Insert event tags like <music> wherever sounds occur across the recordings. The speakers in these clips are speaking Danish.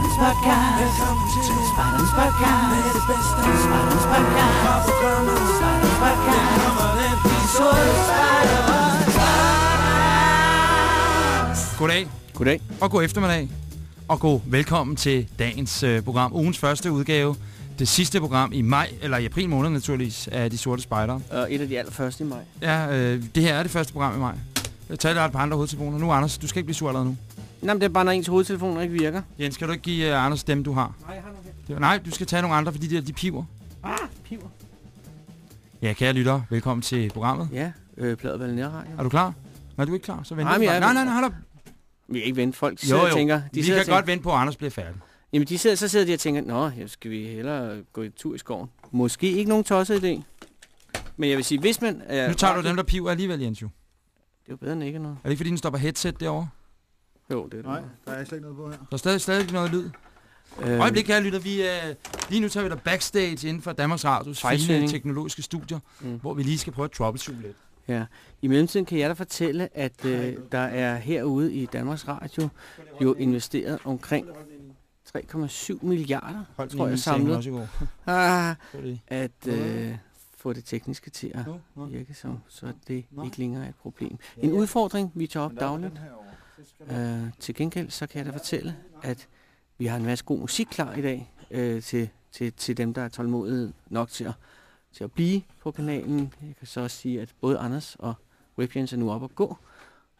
Spejdernes podcast. Velkommen til Spejdernes podcast. Med det bedste. Spejdernes podcast. Fra programmet. Spejdernes podcast. Her kommer den. De sorte spejdere. Goddag Goddag. og god eftermiddag. Og god velkommen til dagens øh, program. Ugens første udgave. Det sidste program i maj, eller i april måned naturligvis, af De Sorte Spejdere. Og et af de allerførste i maj. Ja, øh, det her er det første program i maj. Jeg tager et par andre hovedtelefoner. Nu, Anders, du skal ikke blive sur allerede nu. Nå, men det er bare, når ens hovedtelefoner ikke virker. Jens, kan du ikke give uh, Anders dem, du har? Nej, jeg har nogle Det, nej, du skal tage nogle andre, fordi de, der, de piver. Ah, piver. Ja, kære lytter, velkommen til programmet. Ja, øh, pladevalg nærradio. Er du klar? Nej, du er ikke klar, så vent. Nej, nej, nej, nej, hold op. Vi kan ikke vente. Folk Jo, sidder jo, og tænker... De vi kan tænker, godt vente på, at Anders bliver færdig. Jamen, de sidder, så sidder de og tænker, Nå, skal vi hellere gå en tur i skoven? Måske ikke nogen tosset idé. Men jeg vil sige, hvis man... Er Nu tager du dem, der piver alligevel, Jens, jo. Det er jo bedre end ikke noget. Er det ikke, fordi den stopper headset derovre? Jo, det er det. Nej, der er slet ikke noget på her. Der er stadig, stadig noget lyd. Øh, Øjeblik, kære lytter. Vi, øh, lige nu tager vi dig backstage inden for Danmarks Radios fine teknologiske studier, Mm. hvor vi lige skal prøve at troubleshoot lidt. Ja. I mellemtiden kan jeg da fortælle, at øh, der er herude i Danmarks Radio jo investeret omkring 3,7 milliarder, Hold tror jeg, samlet. også i går. <laughs> ah, at øh, få det tekniske til at virke som, så det ikke længere er et problem. En udfordring, vi tager op dagligt. Øh, til gengæld så kan jeg da fortælle, at vi har en masse god musik klar i dag øh, til, til, til dem, der er tålmodige nok til at, til at blive på kanalen. Jeg kan så også sige, at både Anders og Webjens er nu op at gå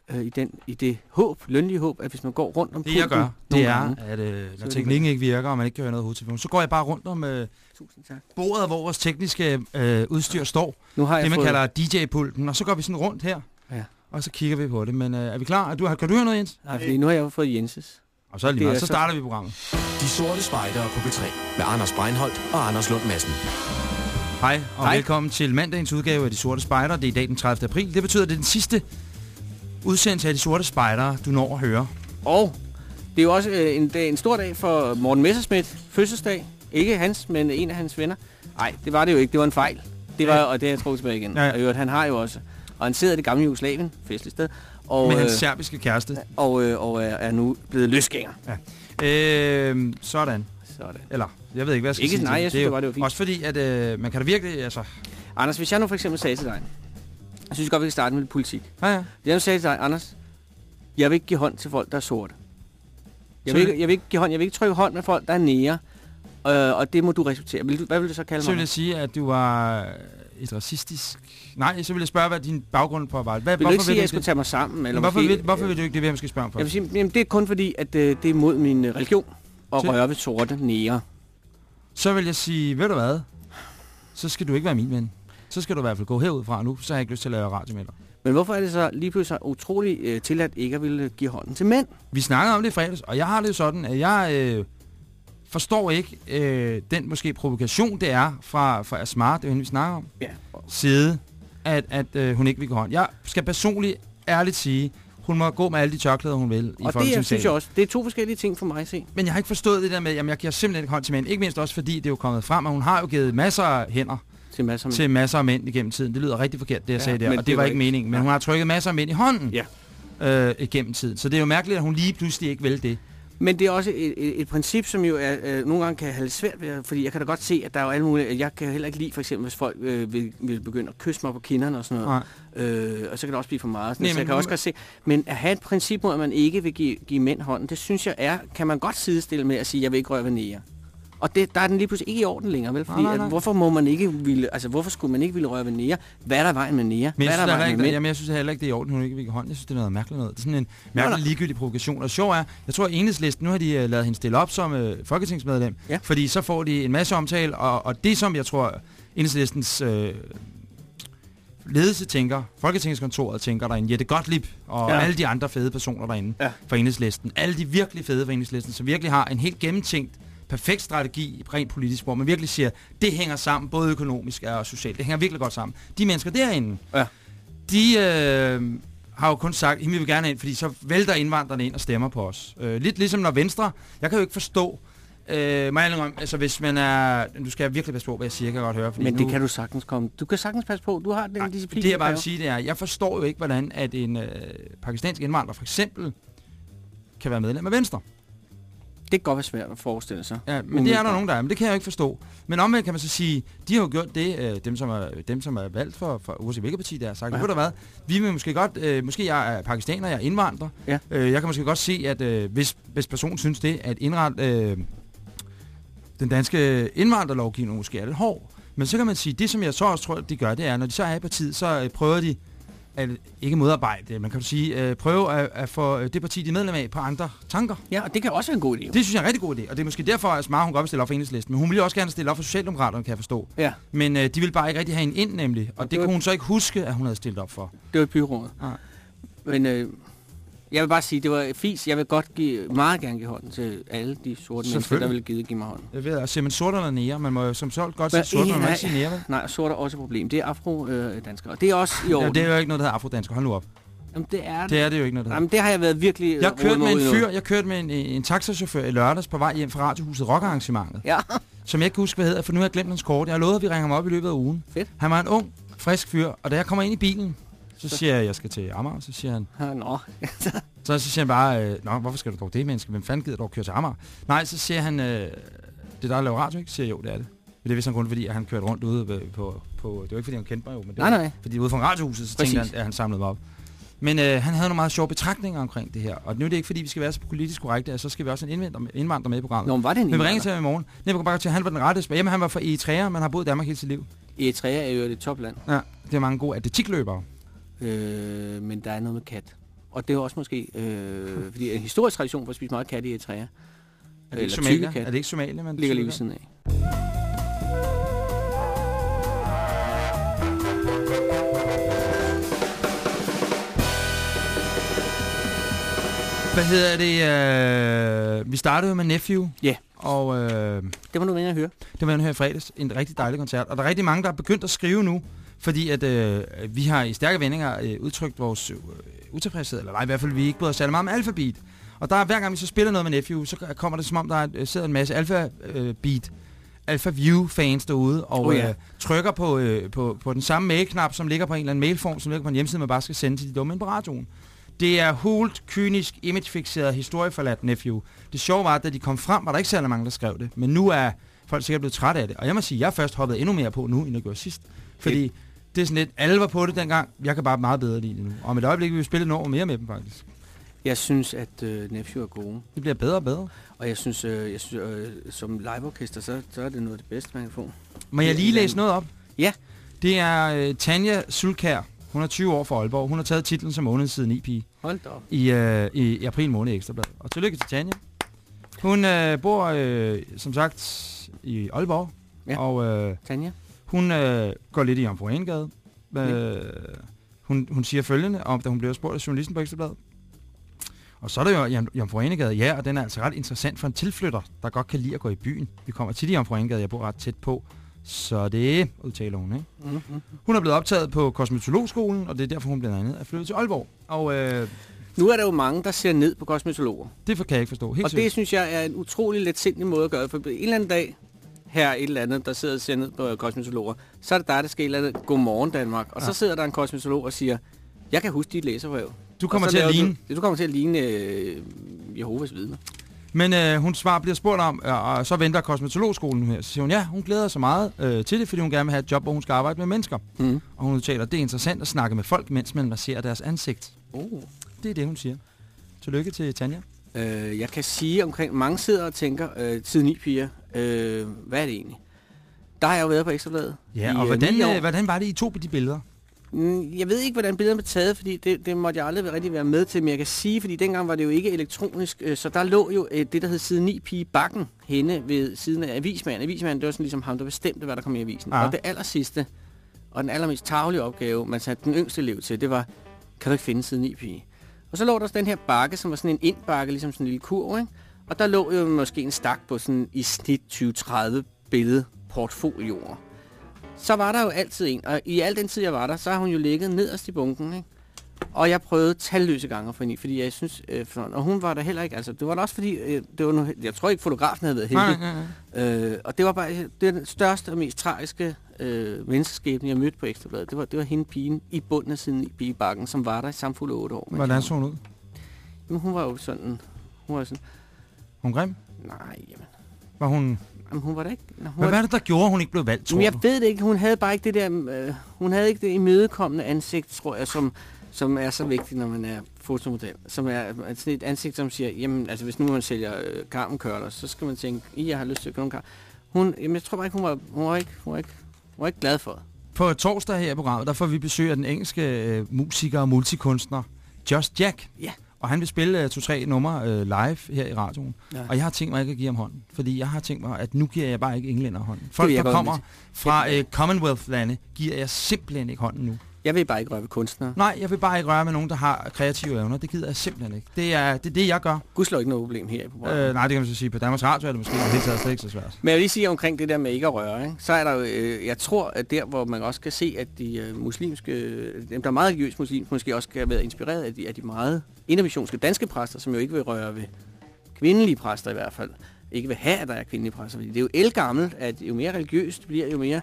øh, i, den, i det håb, lønlige håb, at hvis man går rundt om Det jeg gør, det er, gange- at øh, når teknikken ikke virker, og man ikke kan høre noget hovedtelefon, så går jeg bare rundt om øh, Tusind tak. bordet, hvor vores tekniske øh, udstyr står. Nu har jeg Det man fået, kalder DJ-pulten, og så går vi sådan rundt her. Ja. Og så kigger vi på det. Men øh, er vi klar? Er du, kan du høre noget, Jens? Nej, fordi nu har jeg jo fået Jenses. Og så er lige meget. Så starter vi programmet. De sorte spejdere på P3 med Anders Breinholt og Anders Lund Madsen. Hej, og Hej. velkommen til mandagens udgave af De Sorte Spejder. Det er i dag den 30. april. Det betyder, at det er den sidste udsendelse af De Sorte Spejdere, du når at høre. Og det er jo også øh, en, dag, en stor dag for Morten Messerschmidt. Fødselsdag. Ikke hans, men en af hans venner. Nej, det var det jo ikke. Det var en fejl. Det var, og det har jeg trukket tilbage igen. Ja. Ja. Og øvrigt, han har jo også. Og han sidder i det gamle Jugoslavien, festligt sted. Og, Med øh, hans serbiske kæreste. og, øh, og er, er nu blevet løsgænger. Øh, sådan. Sådan. Eller, jeg ved ikke, hvad jeg skal Ikke- sige. nej, jeg synes, det jo var- det var fint. Også fordi, at øh, man kan da virkelig, altså... Anders, hvis jeg nu for eksempel sagde til dig, jeg synes godt, vi kan starte med politik. Ja, ja. Hvis jeg nu sagde til dig, Anders, jeg vil ikke give hånd til folk, der er sorte. Jeg vil, ikke, jeg vil ikke give hånd, jeg vil ikke trykke hånd med folk, der er nære. Øh, og det må du respektere. Vil du, hvad vil du så kalde Så vil mig? jeg sige, at du var et racistisk... Nej, så vil jeg spørge, hvad din baggrund på var. Hvad, Vil du ikke sige, at jeg skulle tage mig sammen? Eller hvorfor, vil, hvorfor vil du ikke det, hvem skal spørge om for? Jeg vil sige, jamen, det er kun fordi, at øh, det er mod min øh, religion at Så- røre ved sorte nære. Så vil jeg sige, ved du hvad? Så skal du ikke være min ven. Så skal du i hvert fald gå herud fra nu, så har jeg ikke lyst til at lave radio med dig. Men hvorfor er det så lige pludselig så utroligt øh, tilladt ikke at ville give hånden til mænd? Vi snakkede om det i fredags, og jeg har det jo sådan, at jeg øh, forstår ikke øh, den måske provokation, det er fra, fra Asmar, det er hende, vi snakker om, Ja. side, at, at øh, hun ikke vil gå hånd. Jeg skal personligt ærligt sige, hun må gå med alle de tørklæder, hun vil i Og det Folketingssalen. synes jeg også, det er to forskellige ting for mig at se. Men jeg har ikke forstået det der med, at jeg giver simpelthen ikke hånd til mænd. Ikke mindst også fordi det er jo kommet frem, at hun har jo givet masser af hænder Til masser af til masser af mænd igennem tiden. Det lyder rigtig forkert, det jeg Ja, sagde der, og det, det var ikke meningen. Men hun har trykket masser af mænd i hånden Ja. øh, igennem tiden. Så det er jo mærkeligt, at hun lige pludselig ikke vil det. Men det er også et, et, et princip, som jo er, øh, nogle gange kan have lidt svært ved, fordi jeg kan da godt se, at der er jo alle mulige, jeg kan heller ikke lide for eksempel, hvis folk øh, vil, vil begynde at kysse mig på kinderne og sådan noget. Nej. Øh, og så kan det også blive for meget. Sådan, Nej, så men jeg kan også godt se. Men at have et princip mod, at man ikke vil give, give mænd hånden, det synes jeg er, kan man godt sidestille med at sige, jeg vil ikke røre ved nære. Og det, der er den lige pludselig ikke i orden længere, vel? Fordi Nej, nej, nej. At, hvorfor må man ikke ville, altså hvorfor skulle man ikke ville røre ved nære? Hvad er der vejen med nære? Men Hvad jeg er synes, der heller vejen ikke, med jamen, jeg synes heller ikke, det er i orden, hun ikke vil hånd. Jeg synes, det er noget mærkeligt noget. Det er sådan en mærkelig nej. ligegyldig provokation. Og sjov er, jeg tror, at enhedslisten, nu har de uh, lavet hende stille op som uh, folketingsmedlem, Ja. fordi så får de en masse omtale, og, og det som jeg tror, enhedslistens uh, ledelse tænker, Folketingskontoret tænker derinde, Jette Gottlieb og ja. Alle de andre fede personer derinde Ja. fra enhedslisten, alle de virkelig fede fra enhedslisten, som virkelig har en helt gennemtænkt perfekt strategi rent politisk, hvor man virkelig siger, det hænger sammen, både økonomisk og socialt. Det hænger virkelig godt sammen. De mennesker derinde, Ja. de øh, har jo kun sagt, at vi vil gerne ind, fordi så vælter indvandrerne ind og stemmer på os. Øh, lidt ligesom når Venstre, jeg kan jo ikke forstå, øh, mig om, altså hvis man er, du skal virkelig passe på, hvad jeg siger, kan jeg godt høre. Fordi Men nu, det kan du sagtens komme. Du kan sagtens passe på. Du har den Nej, disciplin. det jeg bare vil sige, det er, jeg forstår jo ikke, hvordan at en øh, pakistansk indvandrer for eksempel kan være medlem af Venstre. Det kan godt være svært at forestille sig. Ja, men det er der nogen, der er, men det kan jeg jo ikke forstå. Men omvendt kan man så sige, de har jo gjort det, øh, dem, som er, dem som er valgt for, for uanset hvilket parti der er sagt, Ja. ved du hvad, vi vil måske godt, øh, måske jeg er pakistaner, jeg er indvandrer, Ja. øh, jeg kan måske godt se, at øh, hvis, hvis personen synes det, at indret, øh, den danske indvandrerlovgivning måske er lidt hård, men så kan man sige, det som jeg så også tror, de gør, det er, når de så er i partiet, så øh, prøver de at ikke modarbejde man kan sige, øh, prøve at, at få øh, det parti, de er medlem af, på andre tanker. Ja, og det kan også være en god idé. Det synes jeg er en rigtig god idé, og det er måske derfor, at Smart hun godt vil stille op for enhedslisten. Men hun ville også gerne stille op for Socialdemokraterne, kan jeg forstå. Ja, Men øh, de vil bare ikke rigtig have en ind, nemlig. Og det det var- kunne hun så ikke huske, at hun havde stillet op for. det var et byråd. Nej. Men øh, jeg vil bare sige, det var fis. Jeg vil godt give, meget gerne give hånden til alle de sorte mennesker, der vil give, give mig hånden. Jeg ved, at siger man sort eller nære? Man må jo som solgt godt sige sort, men man må nej. ikke sige nære? Nej, sort er også et problem. Det er afro-danskere. det er også i Ja, orden. det er jo ikke noget, der hedder afrodansk. Hold nu op. Jamen, det er det. Det er det jo ikke noget, der Jamen, det har jeg været virkelig... Jeg kørte med en fyr, jeg kørte med en, en taxachauffør i lørdags på vej hjem fra Radiohuset Rockarrangementet, Ja, som jeg ikke kan huske, hvad hedder, for nu har jeg glemt hans kort. Jeg har lovet, at vi ringer ham op i løbet af ugen. Fedt. Han var en ung, frisk fyr, og da jeg kommer ind i bilen, så siger jeg, at jeg skal til Amager, så siger han, Ja, <laughs> Nå, <laughs> Så, så siger han bare, øh, Nå, hvorfor skal du dog det, menneske? Hvem fanden gider dog køre til Amager? Nej, så siger han, øh, det er dig, der laver radio, ikke? Så siger jeg, jo, det er det. Men det er vist sådan grund, fordi at han kørte rundt ude på, på, på, det var ikke, fordi han kendte mig jo, men det Nej, var, nej. fordi ude fra radiohuset, så tænkte Præcis. han, at han samlede mig op. Men øh, han havde nogle meget sjove betragtninger omkring det her. Og nu er det ikke, fordi vi skal være så politisk korrekte, at så skal vi også en indvandrer, indvandrer med i programmet. Nå, men var det en men vi ringer indvandrer? til ham i morgen. Nej, jeg kan bare til, at han var den rette. Jamen, han var fra Eritrea, men har boet i Danmark hele sit liv. Eritrea er jo et topland, Ja, det er mange gode atletikløbere. Øh, men der er noget med kat. Og det er også måske, øh, fordi en historisk tradition for at spise meget kat i Eritrea. Er det ikke Somalia? tykkekat. Er det ikke Somalia, man ligger lige ved siden af. Hvad hedder det? Øh, vi startede med Nephew. Ja. Og øh, Det var nu at høre. det var den her i fredags. En rigtig dejlig koncert. Og der er rigtig mange, der er begyndt at skrive nu. Fordi at øh, vi har i stærke vendinger øh, udtrykt vores øh, utilfredshed. Eller nej, i hvert fald vi ikke bryder os særlig meget om alfabet. Og der er, hver gang vi så spiller noget med Nephew, så kommer det som om, der er, øh, sidder en masse alfa-beat. Alpha View fans derude og Oh, ja. øh, trykker på, øh, på, på den samme mailknap, som ligger på en eller anden mailform, som ligger på en hjemmeside, man bare skal sende til de dumme inde på radioen. Det er hult, kynisk, imagefixeret, historieforladt Nephew. Det sjove var, at da de kom frem, var der ikke særlig mange, der skrev det. Men nu er folk sikkert blevet trætte af det. Og jeg må sige, at jeg først hoppet endnu mere på nu, end jeg gjorde sidst. Fordi det er sådan lidt, alle var på det dengang. Jeg kan bare meget bedre lide det nu. Og med et øjeblik vil vi spille et år mere med dem, faktisk. Jeg synes, at øh, Nephew er gode. Det bliver bedre og bedre. Og jeg synes, øh, jeg synes øh, som liveorkester, så, så er det noget af det bedste, man kan få. Må jeg lige læse noget op? Ja. Det er uh, Tanja Sulkær. Hun er 20 år fra Aalborg. Hun har taget titlen som månedens siden IP Hold da op. i, uh, i, i april måned i Ekstrabladet. Og tillykke til Tanja. Hun uh, bor, uh, som sagt, i Aalborg. Ja. Og uh, Tanja? Hun uh, går lidt i Jomfru Anegade. Uh, hun, hun siger følgende, om da hun bliver spurgt af journalisten på Ekstrabladet. Og så er der jo Jom- Jomfru Anegade, ja, og den er altså ret interessant for en tilflytter, der godt kan lide at gå i byen. Vi kommer tit i Jomfru Anegade, jeg bor ret tæt på. Så det udtaler hun, ikke? Mm-hmm. Hun er blevet optaget på Kosmetologskolen, og det er derfor, hun blandt andet er flyttet til Aalborg. Og øh, Nu er der jo mange, der ser ned på kosmetologer. det kan jeg ikke forstå. Helt Og det synes jeg er en utrolig letsindig måde at gøre det. For en eller anden dag, her et eller andet, der sidder og ser ned på kosmetologer, så er det dig, der skal et eller andet, godmorgen Danmark. Og ja. så sidder der en kosmetolog og siger, jeg kan huske dit læserbrev. Du kommer til at ligne. Du, du kommer til at ligne øh, Jehovas vidner. Men øh, hun svar bliver spurgt om, øh, og så venter Kosmetologskolen her. Så siger hun, ja, hun glæder sig meget øh, til det, fordi hun gerne vil have et job, hvor hun skal arbejde med mennesker. Mm. Og hun udtaler, det er interessant at snakke med folk, mens man masserer deres ansigt. Oh. Det er det, hun siger. Tillykke til Tanja. Øh, jeg kan sige omkring, mange sidder og tænker, øh, tid 9 piger, øh, hvad er det egentlig? Der har jeg jo været på Ekstrabladet. Ja, i, og øh, hvordan, øh, hvordan var det, I to på de billeder? Mm, Jeg ved ikke, hvordan billederne blev taget, fordi det, det måtte jeg aldrig rigtig være med til, men jeg kan sige, fordi dengang var det jo ikke elektronisk, øh, så der lå jo øh, det, der hed side 9 pige bakken henne ved siden af avismanden. Avismanden, det var sådan ligesom ham, der bestemte, hvad der kom i avisen. Ja. Og det aller sidste, og den allermest taglige opgave, man satte den yngste elev til, det var, kan du ikke finde side 9 pige? Og så lå der den her bakke, som var sådan en indbakke, ligesom sådan en lille kurv, ikke? Og der lå jo måske en stak på sådan i snit 20-30 billede portfolioer så var der jo altid en, og i al den tid, jeg var der, så har hun jo ligget nederst i bunken, ikke? Og jeg prøvede talløse gange at få hende i, fordi jeg synes, øh, for, og hun var der heller ikke, altså det var da også fordi, øh, det var nu, jeg tror ikke fotografen havde været heldig, Nej, nej, nej. øh, og det var bare det er den største og mest tragiske øh, menneskeskæbne, jeg mødte på Ekstrabladet. Det var, det var hende pigen i bunden af siden i bigebakken, som var der i samfulde otte år. mens Hvordan så hun ud? Jamen, hun var jo sådan, hun var sådan, Hun grim? Nej, jamen. Var hun... jamen hun var da ikke... Nå, hun Hvad var, var det, der gjorde, at hun ikke blev valgt, tror men jeg du? ved det ikke. Hun havde bare ikke det der... Øh, hun havde ikke det imødekommende ansigt, tror jeg, som, som er så vigtigt, når man er fotomodel. Som er altså et ansigt, som siger, jamen, altså hvis nu man sælger øh, karmenkørler, så skal man tænke, I, jeg har lyst til at købe nogle kar. Hun, jamen, jeg tror bare ikke, hun var, hun var ikke, hun var ikke, hun var ikke glad for det. På torsdag her i programmet, der får vi besøg af den engelske øh, musiker og multikunstner Just Jack. Ja. Og han vil spille øh, to-tre numre øh, live her i radioen. Ja. Og jeg har tænkt mig ikke at give ham hånden. Fordi jeg har tænkt mig, at nu giver jeg bare ikke englænder hånden. Folk, der kommer fra øh, Commonwealth-lande, giver jeg simpelthen ikke hånden nu. Jeg vil bare ikke røre ved kunstnere. Nej, jeg vil bare ikke røre med nogen, der har kreative evner. Det gider jeg simpelthen ikke. Det er det, er det jeg gør. Gudslov ikke noget problem her i programmet. Øh, nej, det kan man så sige. På Danmarks Radio er det måske hele taget slet ikke så svært. Men jeg vil lige sige omkring det der med ikke at røre, ikke? så er der jo, øh, jeg tror, at der, hvor man også kan se, at de øh, muslimske, dem der er meget religiøst muslimske, måske også kan være inspireret af de, af de meget intermissionske danske præster, som jo ikke vil røre ved kvindelige præster i hvert fald. Ikke vil have, at der er kvindelige præster, fordi det er jo elgammelt, at jo mere religiøst bliver, jo mere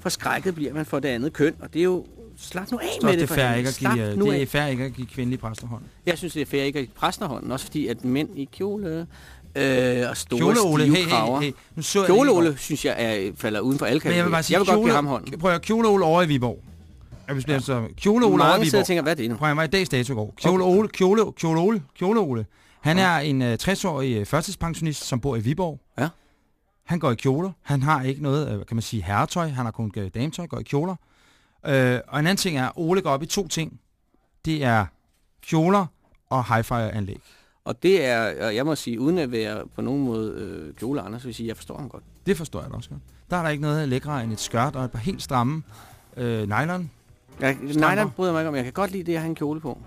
forskrækket bliver man for det andet køn, og det er jo, slap nu af Så med det det er for fair ikke at give, øh, nu det af. er fair ikke at give kvindelige præster hånd. Jeg synes, det er fair ikke at give præsterhånden, også fordi at mænd i kjole øh, og store Kjole-Ole, stive hey, kraver. hey, hey. Nu så går. Kjole-Ole, synes jeg, er, falder uden for alle Men jeg vil bare sige, jeg vil godt kjole, give ham hånden. Prøv at Kjole Ole over i Viborg. Jeg vil ja. så Kjole Ole over i Mange sidder Viborg. og tænker, hvad er det nu? Prøv at var i dags dato i går. Kjole Ole, Kjole, Kjole Ole, Kjole Ole. Han er en uh, 60-årig uh, førtidspensionist, som bor i Viborg. Ja. Han går i kjoler. Han har ikke noget, uh, kan man sige, herretøj. Han har kun uh, dametøj, går i kjoler. Uh, og en anden ting er, Ole går op i to ting. Det er kjoler og hi-fi-anlæg. Og det er, og jeg må sige, uden at være på nogen måde øh, kjole Anders, vil jeg sige, jeg forstår ham godt. Det forstår jeg da også godt. Der er der ikke noget lækre end et skørt og et par helt stramme øh, nylon. Jeg, der bryder mig ikke om. Jeg kan godt lide det at have en kjole på.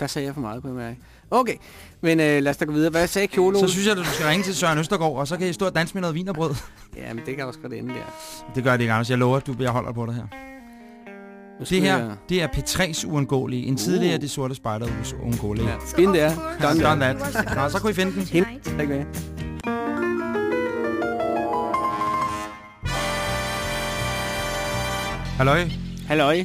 Der sagde jeg for meget på mærke. Okay, men øh, lad os da gå videre. Hvad sagde kjole? Så synes jeg, at du skal ringe til Søren Østergaard, og så kan I stå og danse med noget vinerbrød. <laughs> Ja, men det kan også godt ende der. Det gør det ikke, Anders. Jeg lover, at du, jeg holder på det her. Det her, det er P3's uundgåelige. En tidligere Uh. Det Sorte Spejder uundgåelige. Ja, spin der. Done Done that. Nå, så kunne I finde den. Hint. Ikke med. Halløj. Halløj.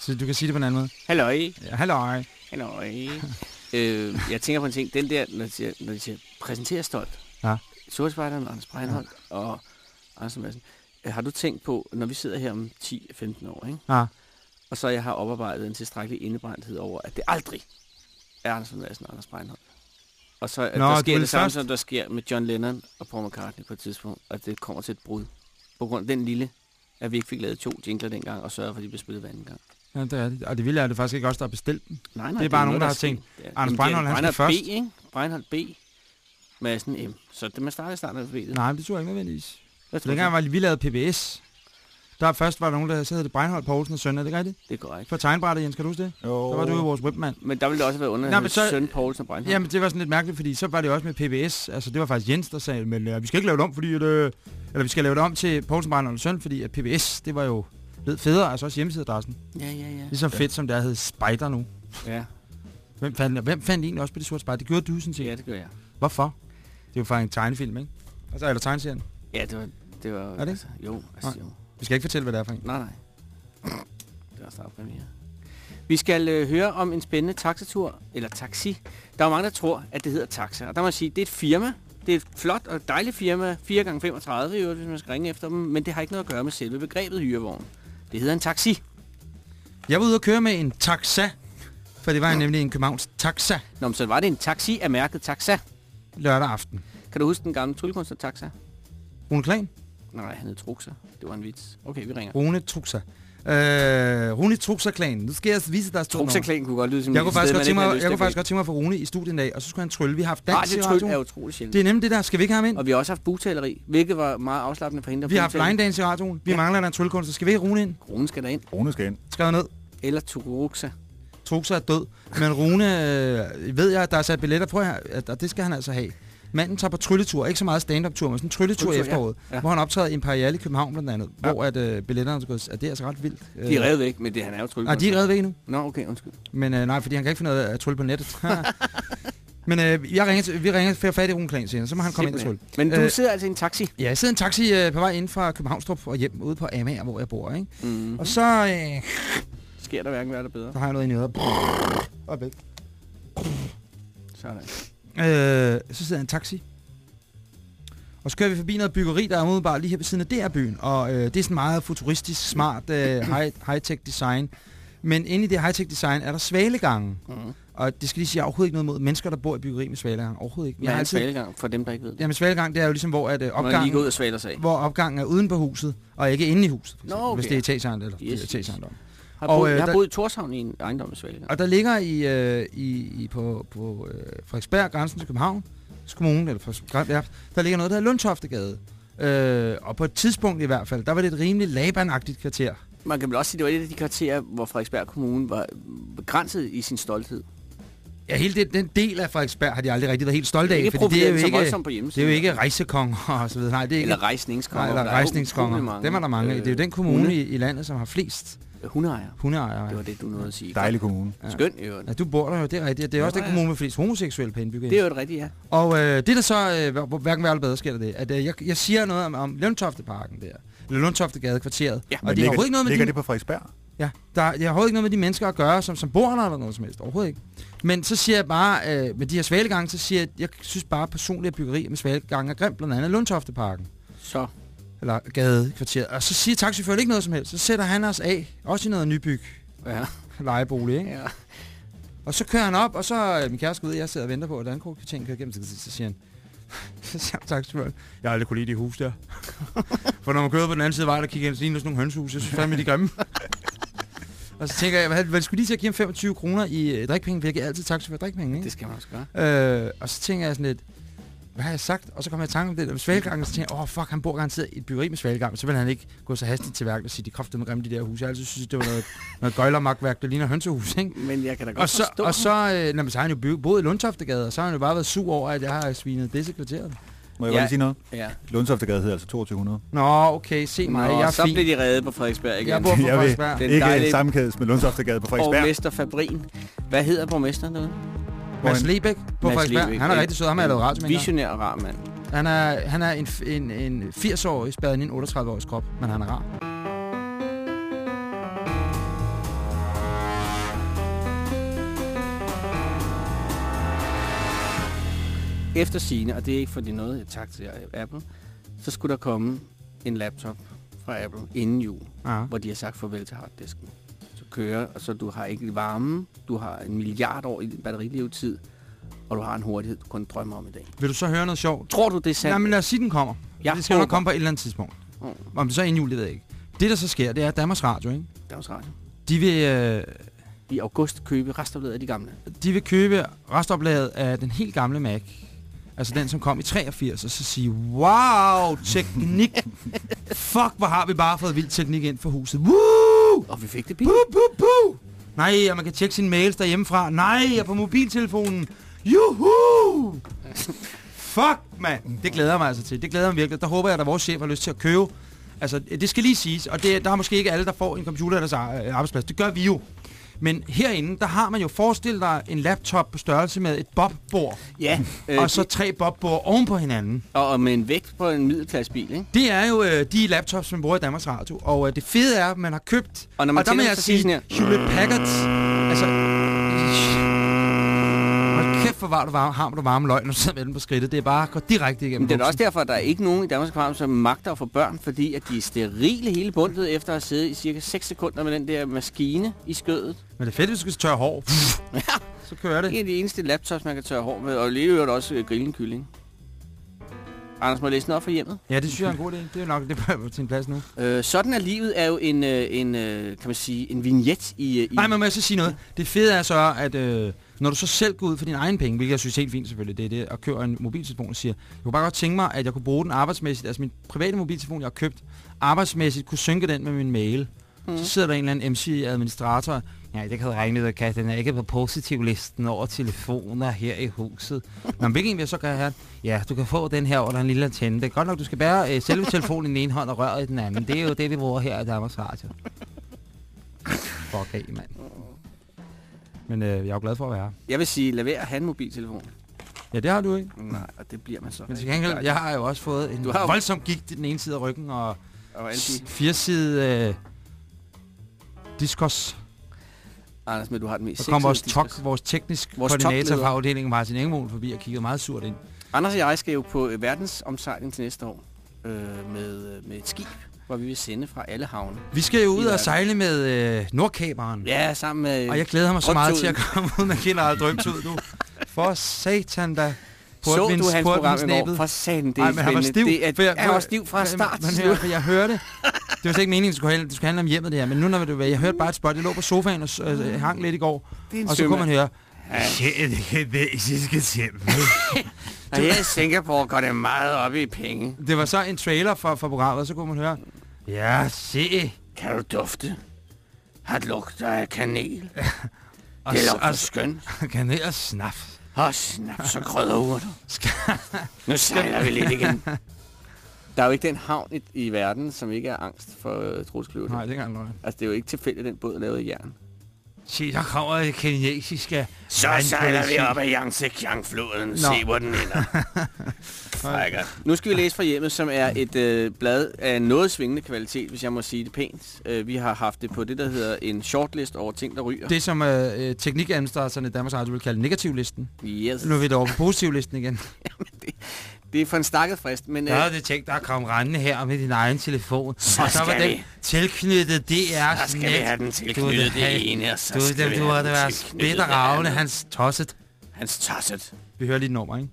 Så du kan sige det på en anden måde. Halløj. Ja, halløj. Halløj. <laughs> øh, jeg tænker på en ting. Den der, når de siger, når de siger præsenterer stolt. Ja. Sortspejderen, Anders Breinholt ja. og Anders Madsen. Har du tænkt på, når vi sidder her om 10-15 år, ikke? Ja. og så jeg har oparbejdet en tilstrækkelig indebrændthed over, at det aldrig er Anders Madsen og Anders Breinholt. Og så at Nå, der sker det samme, først- som der sker med John Lennon og Paul McCartney på et tidspunkt, at det kommer til et brud. På grund af den lille, at vi ikke fik lavet to jingler dengang, og sørge for, at de blev spillet hver anden gang. Ja, det er det. Og det vilde er, at det faktisk ikke også der har bestilt den. Nej, nej, Det er bare nogen, noget, der har tænkt, Ja. Anders det er Breinholt, han skal først. B, ikke? Breinholt B. Madsen M. Så det, man starter i starten af alfabetet. Nej, men det tror jeg ikke nødvendigvis. Hvad tror dengang var vi lavede PBS. Der først var der nogen, der så hed det Breinholt Poulsen og søn, er det rigtigt? Det er korrekt. For tegnbrættet, Jens, kan du huske det? Jo. Der var du jo vores webmand. Men der ville det også have været under Nej, men så- søn Poulsen og Breinholt. Jamen, det var sådan lidt mærkeligt, fordi så var det også med PBS. Altså, det var faktisk Jens, der sagde, men øh, vi skal ikke lave det om, fordi... At, øh, eller vi skal lave det om til Poulsen, Breinholt og søn, fordi at PBS, det var jo lidt federe, altså også hjemmesideadressen. Ja, ja, ja. Lige så fedt, som det er hed Spider nu. Ja, Hvem fandt, hvem fandt egentlig også på det sorte spejl? Det gjorde du sådan set. ja det gør jeg. Hvorfor? Det er jo faktisk en tegnefilm, ikke? Altså, eller tegneserien. Ja, det var... Det var det altså, jo, altså, Nej. jo. Vi skal ikke fortælle, hvad det er for en. Nej, nej. Det var snart premiere. Vi skal øh, høre om en spændende taxatur, eller taxi. Der er mange, der tror, at det hedder taxa. Og der må jeg sige, det er et firma. Det er et flot og dejligt firma. 4x35 i øvrigt, hvis man skal ringe efter dem. Men det har ikke noget at gøre med selve begrebet hyrevogn. Det hedder en taxi. Jeg var ude og køre med en taxa, for det var nemlig en Københavns taxa Nå, men så var det en taxi af mærket taxa. lørdag aften. Kan du huske den gamle tryllekunstner taxa? Rune Klan? Nej, han hed Truxa. Det var en vits. Okay, vi ringer. Rune Truxa. Øh, Rune Truxa-klanen. Nu skal jeg vise dig stort nummer. Truxa-klan kunne godt lyde som Jeg kunne faktisk godt tænke mig, jeg kunne faktisk godt tænke mig for Rune i studiet en dag, og så skulle han trylle. Vi har haft i. dans i Radio Tryl er utrolig sjældent. Det er nemlig det der. Skal vi ikke have ham ind? Og vi har også haft bugtaleri, hvilket var meget afslappende for hende. der Vi har haft line dance i radioen. Vi Ja. mangler en tryllekunstner. Skal vi ikke have Rune ind? Rune skal derind. Rune skal ind. Skrevet ned. Eller Truxa. Truxa er død. Men Rune, øh, ved jeg, at der er sat billetter på her, at, og det skal han altså have. Manden tager på trylletur, ikke så meget stand-up-tur, men sådan en trylletur i Trylletur, ja. efteråret, Ja. hvor han optræder i Imperial i København blandt andet, Ja. hvor at, øh, billetterne er at det er altså ret vildt. De er revet væk, men det, han er jo Nej, tryllekunstner. de er revet væk nu. Nå, okay, undskyld. Men øh, nej, fordi han kan ikke finde ud af at trylle på nettet. <laughs> men øh, jeg ringer til, vi ringer for at fat i Rune Klan senere, så må han komme ind og trylle. Men du Øh, sidder altså i en taxi. Ja, jeg sidder i en taxi øh, på vej ind fra Københavnstrup og hjem ude på Amager, hvor jeg bor, ikke? Mm. Og så, øh, Sker der hverken værre eller bedre. så har jeg noget ind i øret. Og væk. Sådan. Øh, så sidder jeg i en taxi. Og så kører vi forbi noget byggeri, der er umiddelbart lige her ved siden af DR-byen. Og øh, det er sådan meget futuristisk, smart, øh, <coughs> high, high-tech design. Men inde i det high-tech design er der svalegangen. Mm. Og det skal lige sige, jeg overhovedet ikke noget mod mennesker, der bor i byggeri med svalegang. Overhovedet ikke. Hvad er en svalegang, for dem, der ikke ved det? Jamen svalegang, det er jo ligesom, hvor, at, øh, Må jeg lige opgangen, ud og svale sig hvor opgangen er uden på huset, og ikke inde i huset. For Nå, eksempel, okay. Hvis det er etageejendom. Eller Yes, yes. Har Og, boet, øh, jeg har der- boet i Torshavn i en ejendom med svalegang. Og der ligger i, øh, i, i på, på øh, Frederiksberg, grænsen til København, kommunen, eller Frederiksberg, ja, der ligger noget, der hedder Lundtoftegade. Øh, og på et tidspunkt i hvert fald, der var det et rimelig labanagtigt kvarter. Man kan vel også sige, at det var et af de kvarterer, hvor Frederiksberg Kommune var begrænset i sin stolthed. Ja, hele den, den del af Frederiksberg har de aldrig rigtig været helt stolte af, fordi det er jo ikke, det er jo ikke rejsekonger og så videre. Nej, det er ikke... Eller rejsningskonger. Nej, eller er rejsningskonger. Dem er der mange. af. det er jo den kommune hunde- i, i landet, som har flest Hundeejere. hundeejere. Det var det, du nåede at sige. Dejlig kommune. Ja. Skøn, jo. Ja, du bor der jo, det er rigtigt. Det er Ja, også den kommune med flest homoseksuelle på indbygget. Det er jo et rigtigt, ja. Og øh, det der så, øh, hvor- hverken værre eller bedre sker der det, at øh, jeg, jeg siger noget om, om Lundtofteparken der, eller Lundtoftegade kvarteret, Ja, og Men det har ligger, ikke noget med ligger de, det på Frederiksberg? ja, der, jeg har ikke noget med de mennesker at gøre, som, som bor der eller noget som helst, overhovedet ikke. Men så siger jeg bare, øh, med de her svalegange, så siger jeg, jeg synes bare personligt, at byggeri med svalegange er grimt, blandt andet Lundtofteparken, Så. Eller gadekvarteret. Og så siger taxichaufføren ikke noget som helst, så sætter han os af, også i noget nybyg, Ja. lejebolig, ikke? ja. Og så kører han op, og så øh, min kæreste ud, og jeg sidder og venter på, at dankortkvarteringen kører igennem, så, siger han, <laughs> så siger han taxichaufføren, jeg har aldrig kunne lide de hus der. <laughs> For når man kører på den anden side af vejen, der kigger ind, så ligner sådan nogle hønsehus, jeg synes fandme, de grimme. <laughs> og så tænker jeg, hvad, hvad skulle de til at give ham 25 kroner i øh, drikpenge? For jeg giver altid taxachauffør drikpenge, ikke? Det skal man også gøre. Øh, og så tænker jeg sådan lidt, hvad har jeg sagt? Og så kommer jeg i tanke om det der med svalgangen, og så tænker jeg, åh oh, fuck, han bor garanteret i et byggeri med svalgang, så vil han ikke gå så hastigt til værk og sige, de kræfter med grimme de der huse. Jeg altid synes, det var noget, <laughs> noget gøjlermagtværk, der ligner hønsehus, ikke? Men jeg kan da godt Og så, forstå og så, øh, når man, så har han jo boet i Lundtoftegade, og så har han jo bare været sur over, at jeg har svinet disse kvarteret. Må jeg Ja. lige sige noget? Ja. Lundtoftegade hedder altså 2200. Nå, okay, se mig, Nå, jeg er så fin. blev de reddet på Frederiksberg igen. Jeg bor på <laughs> Jeg Frederiksberg. Den Ikke dejlige sammenkædes med Lundtoftegade på Frederiksberg. Borgmester Fabrien. Hvad hedder borgmesteren derude? Mads Lebæk på Frederiksberg. Han er rigtig sød, ham har lavet radio med. Visionær og rar mand. Han er, han er en, en, en 80-årig spadet ind i en 38-årig krop, men han er rar. Efter sine, og det er ikke fordi noget, jeg tak til Apple, så skulle der komme en laptop fra Apple inden jul, Ja. hvor de har sagt farvel til harddisken. Kører, og så du har ikke varme, du har en milliard år i din batterilevetid, og du har en hurtighed, du kun drømmer om i dag. Vil du så høre noget sjovt? Tror du, det er sandt? Ja, men lad os sige, den kommer. Jeg det skal nok komme på et eller andet tidspunkt. Mm. Om det så er inden jul, det ved jeg ikke. Det, der så sker, det er, Danmarks Radio, ikke? Danmarks Radio. De vil, øh, I august købe restoplevet af de gamle. de vil købe restoplaget af den helt gamle Mac. Altså den, som kom i 83, og så sige, wow, teknik. <laughs> Fuck, hvor har vi bare fået vild teknik ind for huset. Woo! Og vi fik det billigt. Buh, buh, buh. Nej, og man kan tjekke sine mails derhjemmefra. Nej, og på mobiltelefonen. Juhu! Fuck, mand. Det glæder mig altså til. Det glæder mig virkelig. Der håber jeg, at vores chef har lyst til at købe. Altså, det skal lige siges, og det, der er måske ikke alle, der får en computer eller deres ar- arbejdsplads. Det gør vi jo. Men herinde, der har man jo forestillet dig en laptop på størrelse med et bobbord, Ja, øh, og så tre bobbord oven på hinanden. og, og med en vægt på en middelklassebil, ikke? Det er jo øh, de laptops, man bruger i Danmarks Radio. Og øh, det fede er, at man har købt... Og når man og der må jeg sige, Hewlett Packard... Altså... Hold kæft, hvor var du varme, har du varme løg, når du sidder med den på skridtet. Det er bare at gå direkte igennem Men det er også derfor, at der er ikke nogen i Danmarks Akvarium, som magter at få børn, fordi at de er sterile hele bundet efter at have siddet i cirka 6 sekunder med den der maskine i skødet. Men det er fedt, hvis du skal tørre hår. <laughs> Så kører det. En af de eneste laptops, man kan tørre hår med, og lige øvrigt også øh, grillen kylling. Anders, må jeg læse den op for hjemmet? Ja, det synes jeg er en god idé. Det er nok det på sin plads nu. Øh, sådan er livet er jo en, øh, en øh, kan man sige, en vignet i... i Nej, men må jeg så sige noget? Det fede er så, at øh, når du så selv går ud for din egen penge, hvilket jeg synes er helt fint selvfølgelig, det er det, at købe en mobiltelefon og siger, jeg kunne bare godt tænke mig, at jeg kunne bruge den arbejdsmæssigt, altså min private mobiltelefon, jeg har købt, arbejdsmæssigt kunne synke den med min mail. Mhm. Så sidder der en eller anden MC-administrator, ja, det kan regne ud, at Kat, den er ikke på positivlisten over telefoner her i huset. Nå, men hvilken vil jeg så gøre her? Ja, du kan få den her under en lille antenne. Det er godt nok, du skal bære øh, selve telefonen i den ene hånd og røret i den anden. Det er jo det, vi bruger her i Danmarks Radio. Fuck af, mand. Men øh, jeg er jo glad for at være her. Jeg vil sige, lad være at have en mobiltelefon. Ja, det har du ikke. Nej, og det bliver man så. Men til gengæld, jeg har jo også fået en Du har jo- voldsom gigt i den ene side af ryggen, og Og fireside øh, diskos. Anders, men du har den mest Så kom vores tok, vores teknisk Vores koordinator fra afdelingen Martin Engemoen forbi og kiggede meget surt ind. Anders og jeg skal jo på øh, verdensomsejling til næste år øh, med, øh, med et skib, hvor vi vil sende fra alle havne. Vi skal jo ud og sejle med øh, Nordkaberen. Ja, sammen med... Og jeg glæder mig så meget til at komme ud med generelt drømtud nu. <laughs> For satan da. Så du hans program i går? For satan, det er Ej, men han var stiv. Det er, for jeg, jeg, var stiv fra start men, slut. jeg, hørte, det var slet ikke meningen, det skulle handle, det skulle handle om hjemmet det her, men nu når du, jeg hørte bare et spot, jeg lå på sofaen og øh, hang lidt i går, Det og så kunne man høre, Og <laughs> her i Singapore går det meget op i penge. det var så en trailer for, for programmet, og så kunne man høre, ja, se, Kan du dufte? Har lugter af kanel. <laughs> og, Det lugter og, skønt. <laughs> kanel og snaf. Og snaps og krydderurter. Nu sejler vi lidt igen. Der er jo ikke den havn i, i verden, som ikke er angst for uh, truskløvende. Nej, det kan jeg løgn. Altså, det er jo ikke tilfældigt, at den båd er lavet i jern. Se, der kommer det kinesiske Så sejler vi op ad Yangtze-Kiang-floden. Se, hvor den ender. <laughs> Frækker. Nu skal vi læse fra hjemmet, som er et øh, blad af noget svingende kvalitet, hvis jeg må sige det pænt. Øh, vi har haft det på det, der hedder en shortlist over ting, der ryger. Det, som øh, øh, teknikadministratoren i Danmarks Radio vil kalde negativlisten. Yes. Nu er vi derovre på positivlisten igen. <laughs> Det er for en stakket frist, men... Der Øh, er det tænkt, der kom rendende her med din egen telefon. Så og så var skal den vi. tilknyttet DR så skal vi have den tilknyttet Du, det hey, ene, og så Du, skal det, vi du have den det tilknyttet spidt og det ravne, hans tosset. Hans tosset. Vi hører lige et nummer, ikke?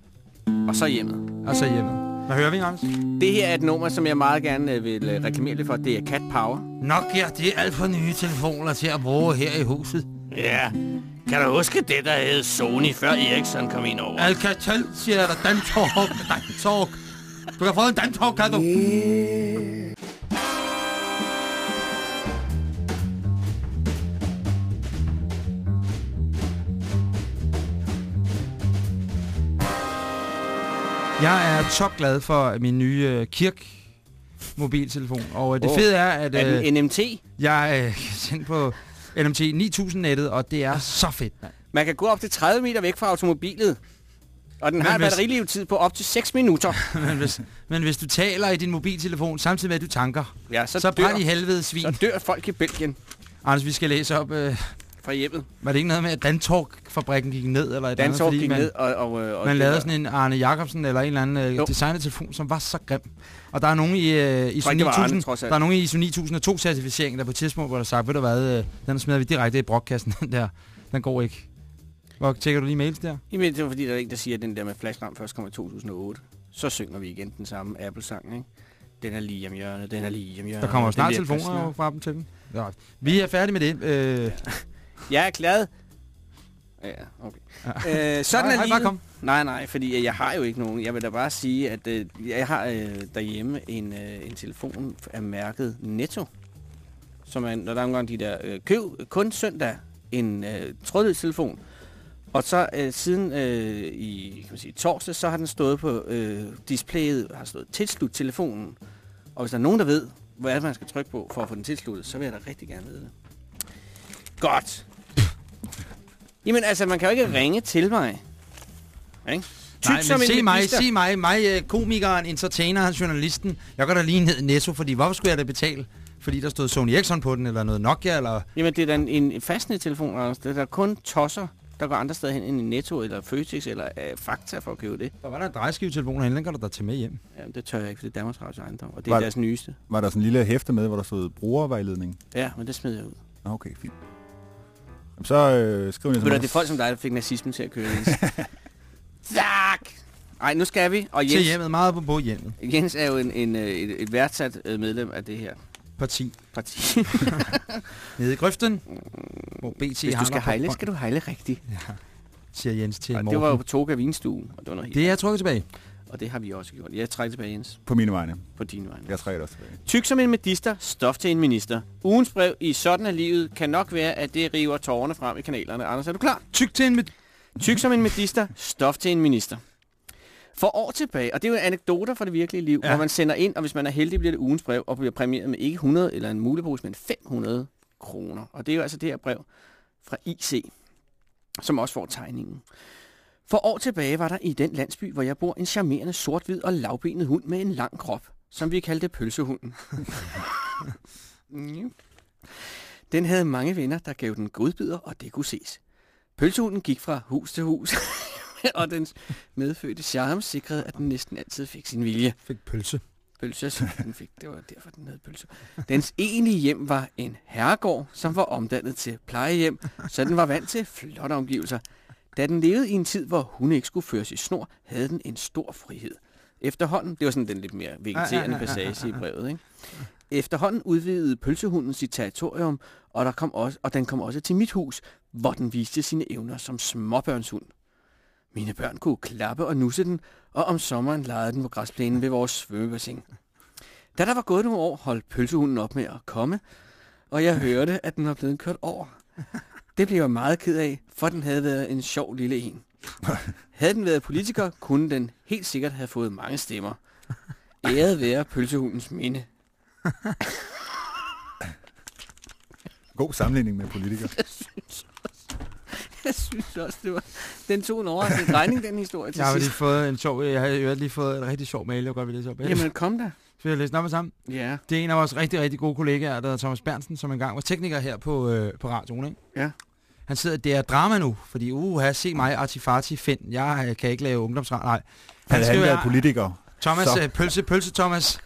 Og så hjemmet. Og så hjemme. Hvad hører vi, Anders? Det her er et nummer, som jeg meget gerne øh, vil øh, reklamere lidt for. Det er Cat Power. Nokia, det er alt for nye telefoner til at bruge her i huset. Ja. Kan du huske det, der hed Sony, før Ericsson kom ind over? Alcatel, siger der. Dantalk, Dantalk. Du kan få en Dantalk, kan du? Jeg er topglad for min nye øh, Kirk mobiltelefon. Og øh, det Åh, fede er, at Er øh, den NMT? jeg øh, <laughs> kan på NMT 9000-nettet, og det er så fedt, mand. Man kan gå op til 30 meter væk fra automobilet. Og den Men har en hvis- batterilevetid på op til 6 minutter. <laughs> Men hvis, men hvis du taler i din mobiltelefon, samtidig med, at du tanker, Ja, så, så, dør, i helvede svin. så dør folk i Belgien Anders, vi skal læse op. Øh, fra hjemmet. var det ikke noget med, at Dantork-fabrikken gik ned? Eller et Dantorp andet, gik man, ned, og, og, og man lavede sådan en Arne Jacobsen eller en eller anden øh, designet telefon, som var så grim. Og der er nogen i øh, ISO tror ikke, det var Arne, 9000, trods alt. der er nogen i ISO 9002 certificering, der på et tidspunkt, hvor der sagt, ved du hvad, øh, den smider vi direkte i brokkassen, <laughs> den der. Den går ikke. Hvor tjekker du lige mails der? Jamen, det var fordi, der er en, der siger, at den der med flashram først kommer i 2008. Så synger vi igen den samme Apple-sang, ikke? Den er lige om hjørnet, den er lige om hjørnet. Der kommer snart telefoner fra dem til den. Ja. Vi er færdige med det. Øh, <laughs> Jeg er glad. Ja, okay. Øh, sådan nej, er livet. kom. Nej, nej, fordi jeg har jo ikke nogen. Jeg vil da bare sige, at øh, jeg har øh, derhjemme en, øh, en telefon af mærket Netto. Som er, når der er nogle gange de der, øh, køb kun søndag en øh, trådløs telefon. Og så øh, siden øh, i kan man sige, torsdag, så har den stået på øh, displayet, har stået tilslut telefonen. Og hvis der er nogen, der ved, hvad er man skal trykke på for at få den tilsluttet, så vil jeg da rigtig gerne vide det. Godt. Jamen altså, man kan jo ikke ringe til mig. Ikke? Tyk Nej, som men en se mig, se mig, mig, øh, komikeren, entertaineren, journalisten. Jeg går da lige ned i Netto, fordi hvorfor skulle jeg da betale? Fordi der stod Sony Ericsson på den, eller noget Nokia, eller... Jamen, det er da en, en fastnet-telefon, Anders. Det er der kun tosser, der går andre steder hen end i Netto, eller Føtex, eller øh, Fakta for at købe det. Der var der en drejeskivetelefon herinde, den kan du da tage med hjem. Jamen, det tør jeg ikke, for det er Danmarks Radio ejendom, og det er Var- deres nyeste. Var der sådan en lille hæfte med, hvor der stod brugervejledning? Ja, men det smider jeg ud. Okay, fint. Jamen, så øh, skriv ned Ved du, det er folk som dig, der fik nazismen til at køre <laughs> Jens. tak! Ej, nu skal vi. Og Til Jens, hjemmet, meget på, på hjemmet. Jens er jo en, en, øh, et, et værdsat øh, medlem af det her Parti. parti. <laughs> Nede i grøften, hvor BT Hvis du skal hejle, skal du hejle rigtigt. siger Jens til Og Morten. det var jo på Toga Vinstue, og det var noget helt Det er jeg trukket tilbage. Og det har vi også gjort. Jeg trækker tilbage, Jens, på mine vegne. på dine vegne. Jeg trækker også tilbage. Tyk som en medister, stof til en minister. Ugens brev i sådan af livet kan nok være, at det river tårerne frem i kanalerne. Anders, er du klar? Tyk til en med... Tyk som en medister, stof til en minister. For år tilbage, og det er jo anekdoter fra det virkelige liv, ja. Ja. hvor man sender ind, og hvis man er heldig, bliver det ugens brev, og bliver præmieret med ikke 100 eller en mulepose, men 500 kroner. Og det er jo altså det her brev fra IC, som også får tegningen. For år tilbage var der i den landsby, hvor jeg bor, en charmerende sort-hvid og lavbenet hund med en lang krop, som vi kaldte pølsehunden. <laughs> <laughs> Den havde mange venner, der gav den godbidder, og det kunne ses. Pølsehunden gik fra hus til hus, <laughs> og dens medfødte charme sikrede, at den næsten altid fik sin vilje. Fik pølse. Pølse, som den fik. Det var derfor, den hed pølse. Dens egentlige hjem var en herregård, som var omdannet til plejehjem, så den var vant til flotte omgivelser. Da den levede i en tid, hvor hun ikke skulle føres i snor, havde den en stor frihed. Efterhånden, det var sådan den lidt mere vegeterende passage i brevet, ikke? Efterhånden udvidede pølsehunden sit territorium, og, der kom også, og den kom også til mit hus, hvor den viste sine evner som småbørnshund. Mine børn kunne klappe og nusse den, og om sommeren legede den på græsplænen ved vores svømmebassin. Da der var gået nogle år, holdt pølsehunden op med at komme, og jeg hørte, at den var blevet kørt over. Det blev jeg meget ked af, for den havde været en sjov lille en. Havde den været politiker, kunne den helt sikkert have fået mange stemmer. Æret være pølsehundens minde. God sammenligning med politikere. Jeg synes også, det var... Den tog en overraskende drejning, den historie til Jeg har lige fået en sjov, jeg har jo lige fået en rigtig sjov mail, jeg godt vil læse op. Jamen, kom da. Skal jeg læse den op sammen? Ja. Det er en af vores rigtig, rigtig gode kollegaer, der hedder Thomas Bernsen, som engang var tekniker her på, øh, på radioen, ikke? Ja. Han sidder, det er drama nu, fordi uh, her, se mig, Artifati, Finn, jeg øh, kan ikke lave ungdomsradio. Nej. Han havde skriver, været politiker. Thomas, Så. øh, pølse, pølse Thomas.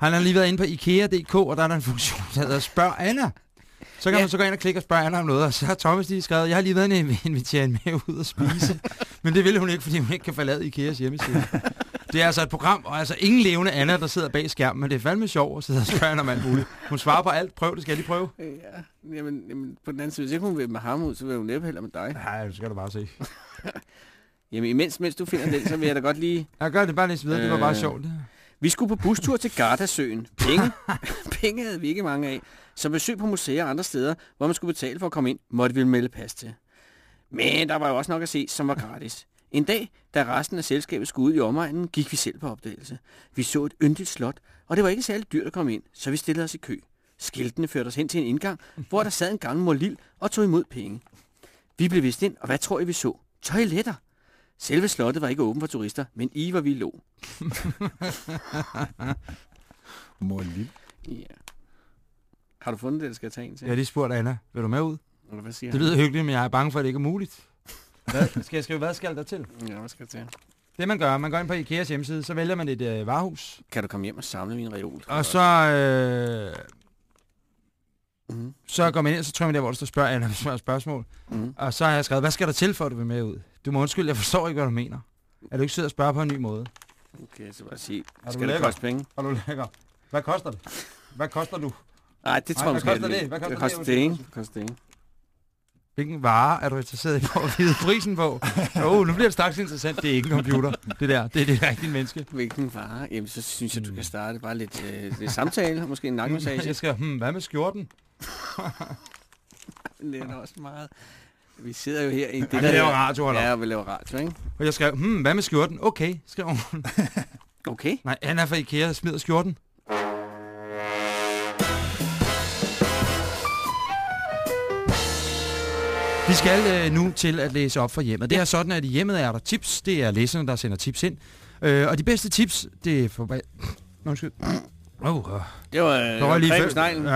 Han har lige været inde på IKEA.dk, og der er der en funktion, der hedder Spørg Anna. Så kan Ja. man så gå ind og klikke og spørge Anna om noget, og så har Thomas lige skrevet, jeg har lige været inde og invitere hende med ud og spise. <laughs> Men det ville hun ikke, fordi hun ikke kan forlade Ikeas hjemmeside. Det er altså et program, og altså ingen levende Anna, der sidder bag skærmen, men det er fandme sjovt at sidde og spørge om alt muligt. Hun svarer på alt. Prøv det, skal jeg lige prøve? Ja, jamen, jamen, på den anden side, hvis ikke hun vil med ham ud, så vil hun næppe heller med dig. Nej, det skal du bare se. <laughs> Jamen, imens mens du finder den, så vil jeg da godt lige... Jeg gør det bare lidt videre, det var bare Øh. sjovt. det. Vi skulle på bustur til Gardasøen. Penge, <laughs> penge havde vi ikke mange af. Så besøg på museer og andre steder, hvor man skulle betale for at komme ind, måtte vi melde pas til. Men der var jo også nok at se, som var gratis. En dag, da resten af selskabet skulle ud i omegnen, gik vi selv på opdagelse. Vi så et yndigt slot, og det var ikke særlig dyrt at komme ind, så vi stillede os i kø. Skiltene førte os hen til en indgang, hvor der sad en gammel mor Lil og tog imod penge. Vi blev vist ind, og hvad tror I, vi så? Toiletter! Selve slottet var ikke åbent for turister, men i hvor vi lå. <laughs> Mor Lille. Ja. Har du fundet det, der skal tage en til? Jeg har lige spurgt Anna, vil du med ud? Eller hvad siger Det lyder hyggeligt, men jeg er bange for, at det ikke er muligt. Hvad? Skal jeg skrive, hvad skal der til? Ja, hvad skal jeg til? Det man gør, man går ind på Ikeas hjemmeside, så vælger man et øh, varehus, Kan du komme hjem og samle min reol? og så, øh, Mm. så går man ind, og så trykker man der, hvor der står spørg Anna, spørg spørgsmål. Mm. Og så har jeg skrevet, hvad skal der til, for at du vil med ud? Du må undskylde, jeg forstår ikke, hvad du mener. Er du ikke sød at spørge på en ny måde? Okay, så bare sige, du skal det koste penge? Er du lækker? Hvad koster det? Hvad koster du? Nej, det tror jeg hvad måske koster er det? Hvad koster det koster det? ikke? Det koster det, ikke? Hvilken vare er du interesseret i for at vide prisen på? Oh, nu bliver det straks interessant. Det er ikke en computer. Det der, det er det rigtige menneske. Hvilken vare? Jamen, så synes jeg, du kan starte bare lidt, øh, lidt samtale, måske en nakmassage. Jeg skal, hmm, hvad med skjorten? <laughs> Det er også meget... Vi sidder jo her i det, Det vi laver radio, eller? Ja, vi laver radio, ikke? Og jeg skrev, hmm, hvad med skjorten? Okay, skrev hun. Okay. Nej, er fra Ikea smider skjorten. Vi skal øh, nu til at læse op for hjemmet. Det er sådan, at i hjemmet er der tips. Det er læserne, der sender tips ind. Øh, og de bedste tips, det er for... Undskyld. Oh, uh. Det var, øh, var lige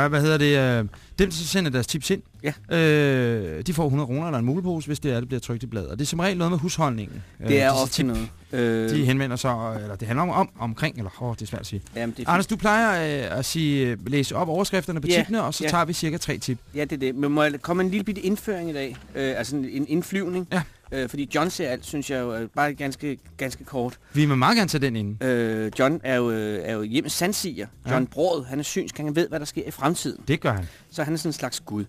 ja, hvad hedder det? Øh, dem, der sender deres tips ind, Ja. øh, de får 100 kroner eller en mulepose, hvis det er, det bliver trykt i bladet. Og det er som regel noget med husholdningen. Det er disse ofte tip, noget. Øh, De henvender sig, eller det handler om, om omkring, eller åh, det er svært at sige. jamen, det er Anders, du plejer øh, at sige, øh, læse op overskrifterne på Ja, tipene, og så ja. tager vi cirka tre tip. Ja, det er det. Men må jeg komme en lille bitte indføring i dag? Øh, altså en, en indflyvning. Ja. Øh, fordi John ser alt, synes jeg jo, bare ganske, ganske kort. Vi må meget gerne tage den ind. Øh, John er jo, øh, er jo hjemmets sandsiger. Ja. John Brod, han er synsk, han ved, hvad der sker i fremtiden. Det gør han. Så han er sådan en slags gud.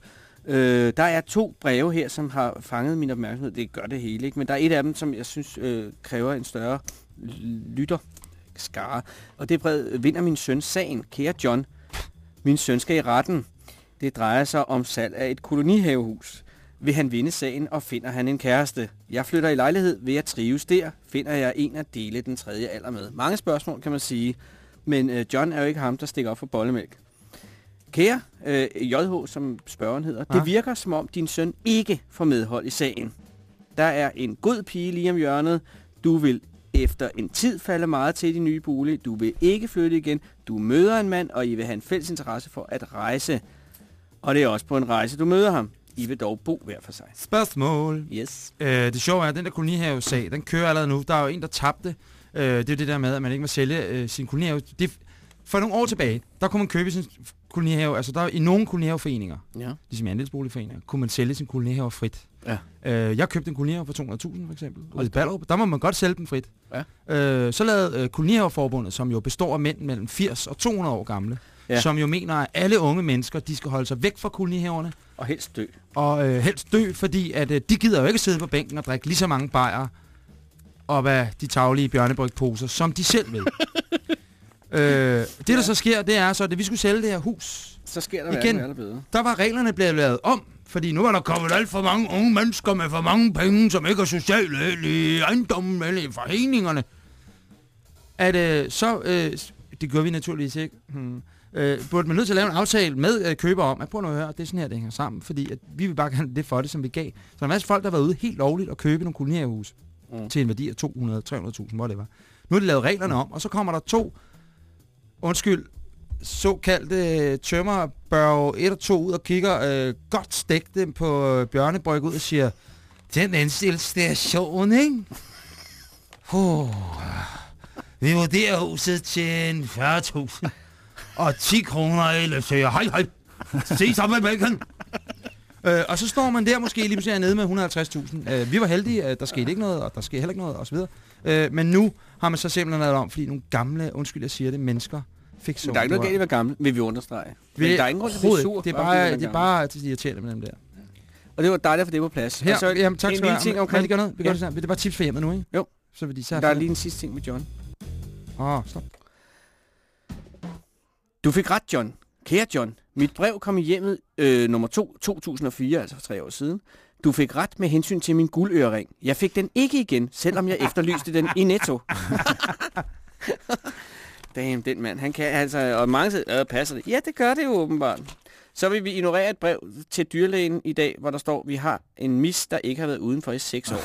Øh, der er to breve her, som har fanget min opmærksomhed. Det gør det hele, ikke? Men der er et af dem, som jeg synes øh, kræver en større lytter skare. Og det er brevet, vinder min søn sagen. Kære John, min søn skal i retten. Det drejer sig om salg af et kolonihavehus. Vil han vinde sagen, og finder han en kæreste? Jeg flytter i lejlighed, vil jeg trives der? Finder jeg en at dele den tredje alder med? Mange spørgsmål, kan man sige. Men øh, John er jo ikke ham, der stikker op for bollemælk. Kære øh, JH, som spørgeren hedder, Ja. det virker som om din søn ikke får medhold i sagen. Der er en god pige lige om hjørnet. Du vil efter en tid falde meget til din nye bolig. Du vil ikke flytte igen. Du møder en mand, og I vil have en fælles interesse for at rejse. Og det er også på en rejse, du møder ham. I vil dog bo hver for sig. Spørgsmål. Yes. Øh, det sjove er, at den der kolonihave-sag, den kører allerede nu. Der er jo en, der tabte. Øh, det er det der med, at man ikke må sælge øh, sin kolonihave. Det, for nogle år tilbage, der kunne man købe sin kolonihave. Altså der, i nogle kolonihaveforeninger, Ja. ligesom i andelsboligforeninger, kunne man sælge sin kolonihave frit. Ja. Øh, jeg købte en kolonihave for 200.000 for eksempel. Ude i Ballerup. Der må man godt sælge den frit. Ja. Øh, så lavede øh, kolonihaveforbundet, som jo består af mænd mellem 80 og 200 år gamle, Ja. som jo mener, at alle unge mennesker, de skal holde sig væk fra kolonihaverne, Og helst dø. og øh, helst dø, fordi at, øh, de gider jo ikke sidde på bænken og drikke lige så mange bajer op af de taglige bjørnebrygposer, som de selv vil. <laughs> øh, det, der så sker, det er så, at vi skulle sælge det her hus. Så sker der Igen. eller bedre. Der var reglerne blevet lavet om, fordi nu er der kommet alt for mange unge mennesker med for mange penge, som ikke er sociale eller i ejendommen eller i foreningerne. At øh, så, øh, det gør vi naturligvis ikke, hmm. Øh, burde man nødt til at lave en aftale med øh, køber om, at prøv nu at høre, det er sådan her, det hænger sammen, fordi at vi vil bare gerne det for det, som vi gav. Så der er en masse folk, der har været ude helt lovligt og købe nogle kolonihavehus Mm. til en værdi af 200, 300.000, hvor det var. Nu har de lavet reglerne om, og så kommer der to, undskyld, såkaldte øh, tømmerbørge 1 og 2 ud og kigger øh, godt stegte på øh, Bjørnebryg ud og siger, den indstille station, ikke? Uh, vi vurderer huset til en 40.000 og 10 kroner eller siger, hej hej, se sammen med bacon. Øh, og så står man der måske lige pludselig nede med 150.000. Øh, vi var heldige, øh, der skete ikke noget, og der skete heller ikke noget, osv. Øh, men nu har man så simpelthen lavet om, fordi nogle gamle, undskyld jeg siger det, mennesker fik så der er ikke noget galt i at være gammel, vil vi understrege. Men der er ingen grund til at blive sur. Det er bare, det er bare det er irriterende med dem der. Og det var dejligt få det på plads. Her, Og så jamen, tak skal du have. ting omkring... jeg lige gøre noget? Vi gør Ja. det sådan. Det er bare tips for hjemmet nu, ikke? Jo. Så fordi så er Der er lige en sidste ting med John. Åh, oh, stop. Du fik ret, John. Kære John, mit brev kom i hjemmet øh, nummer 2, 2004, altså for tre år siden. Du fik ret med hensyn til min guldørering. Jeg fik den ikke igen, selvom jeg efterlyste den i Netto. <laughs> Damn, den mand, han kan altså, og mange siger, øh, passer det? Ja, det gør det jo åbenbart. Så vil vi ignorere et brev til dyrlægen i dag, hvor der står, vi har en mis, der ikke har været udenfor i 6 år.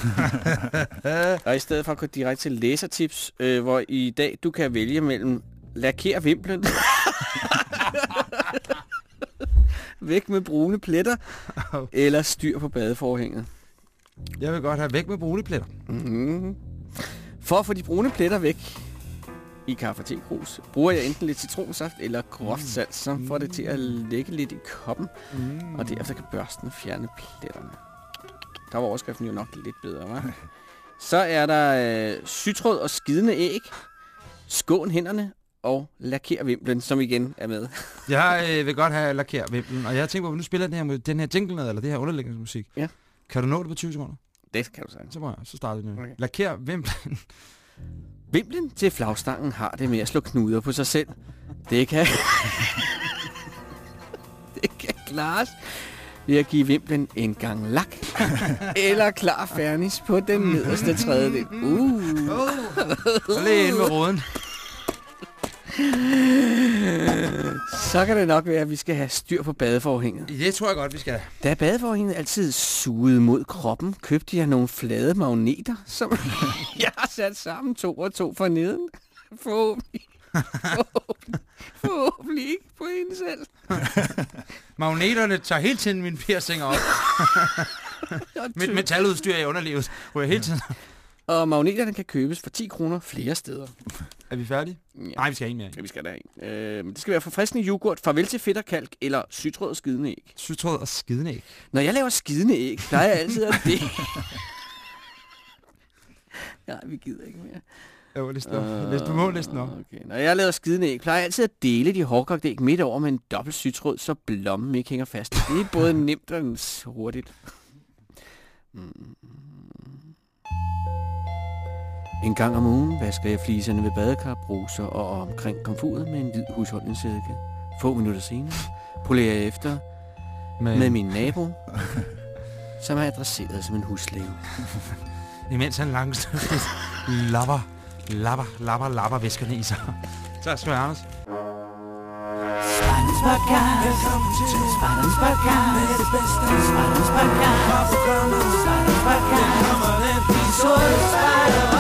<laughs> og i stedet for at gå direkte til læsertips, øh, hvor i dag du kan vælge mellem laker vimplen, <laughs> væk med brune pletter, eller styr på badeforhænget. Jeg vil godt have væk med boligpletter. Mm-hmm. For at få de brune pletter væk i kaffe og tekrus, bruger jeg enten lidt citronsaft eller groft salt, som får det til at lægge lidt i koppen, Mm. og derefter kan børsten fjerne pletterne. Der var overskriften jo nok lidt bedre, hva'? <laughs> Så er der øh, sytråd og skidende æg, skån hænderne og laker vimplen, som igen er med. <laughs> Jeg øh, vil godt have lakeret vimplen, og jeg har tænkt på, at nu spiller den her, den her jingle eller det her underlægningsmusik. Ja. Kan du nå det på 20 sekunder? Det kan du sige. Så, må jeg, så starter vi nu. Okay. Laker vimplen. <laughs> Vimplen til flagstangen har det med at slå knuder på sig selv. Det kan... <laughs> det kan klares ved at give vimplen en gang lak. eller klar fernis på den nederste tredjedel. Uh. Så lige ind med roden. <laughs> Så kan det nok være, at vi skal have styr på badeforhænget. Det tror jeg godt, vi skal. Da badeforhænget altid sugede mod kroppen, købte jeg nogle flade magneter, som <laughs> jeg har sat sammen to og to for neden. Forhåbentlig. Forhåbentlig. <laughs> Forhåbentlig ikke på en selv. Magneterne tager hele tiden mine piercinger op. Mit metaludstyr i underlivet. Hvor jeg hele tiden... Og magneterne kan købes for 10 kroner flere steder. Er vi færdige? Ja. Nej, vi skal have en mere. Ja, vi skal der en. Øh, det skal være forfriskende yoghurt, farvel til fedt og kalk, eller sytråd og skidende æg. Sytråd og skidenæg. Når jeg laver skidende æg, plejer jeg altid at <laughs> det. <laughs> Nej, vi gider ikke mere. Jo, læs nu. Læs, du må læse den op. Okay. Når jeg laver skidende æg, plejer jeg altid at dele de hårdkogte æg midt over med en dobbelt sytråd, så blommen ikke hænger fast. Det er både nemt og hurtigt. Mm. En gang om ugen vasker jeg fliserne ved badekar, bruser og omkring komfuret med en hvid husholdningseddike. Få minutter senere polerer jeg efter Men, med min nabo, som er adresseret som en husslave. Imens han langsomt lapper, lapper, lapper, lapper væskerne i sig. Tak skal du have, Anders. Spartans Podcast. Spartans Podcast. Med det bedste. Spartans Podcast. Spartans Podcast. Kommer den sorte spejder.